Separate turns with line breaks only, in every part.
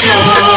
show.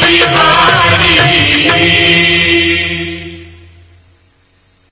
Happy birthday.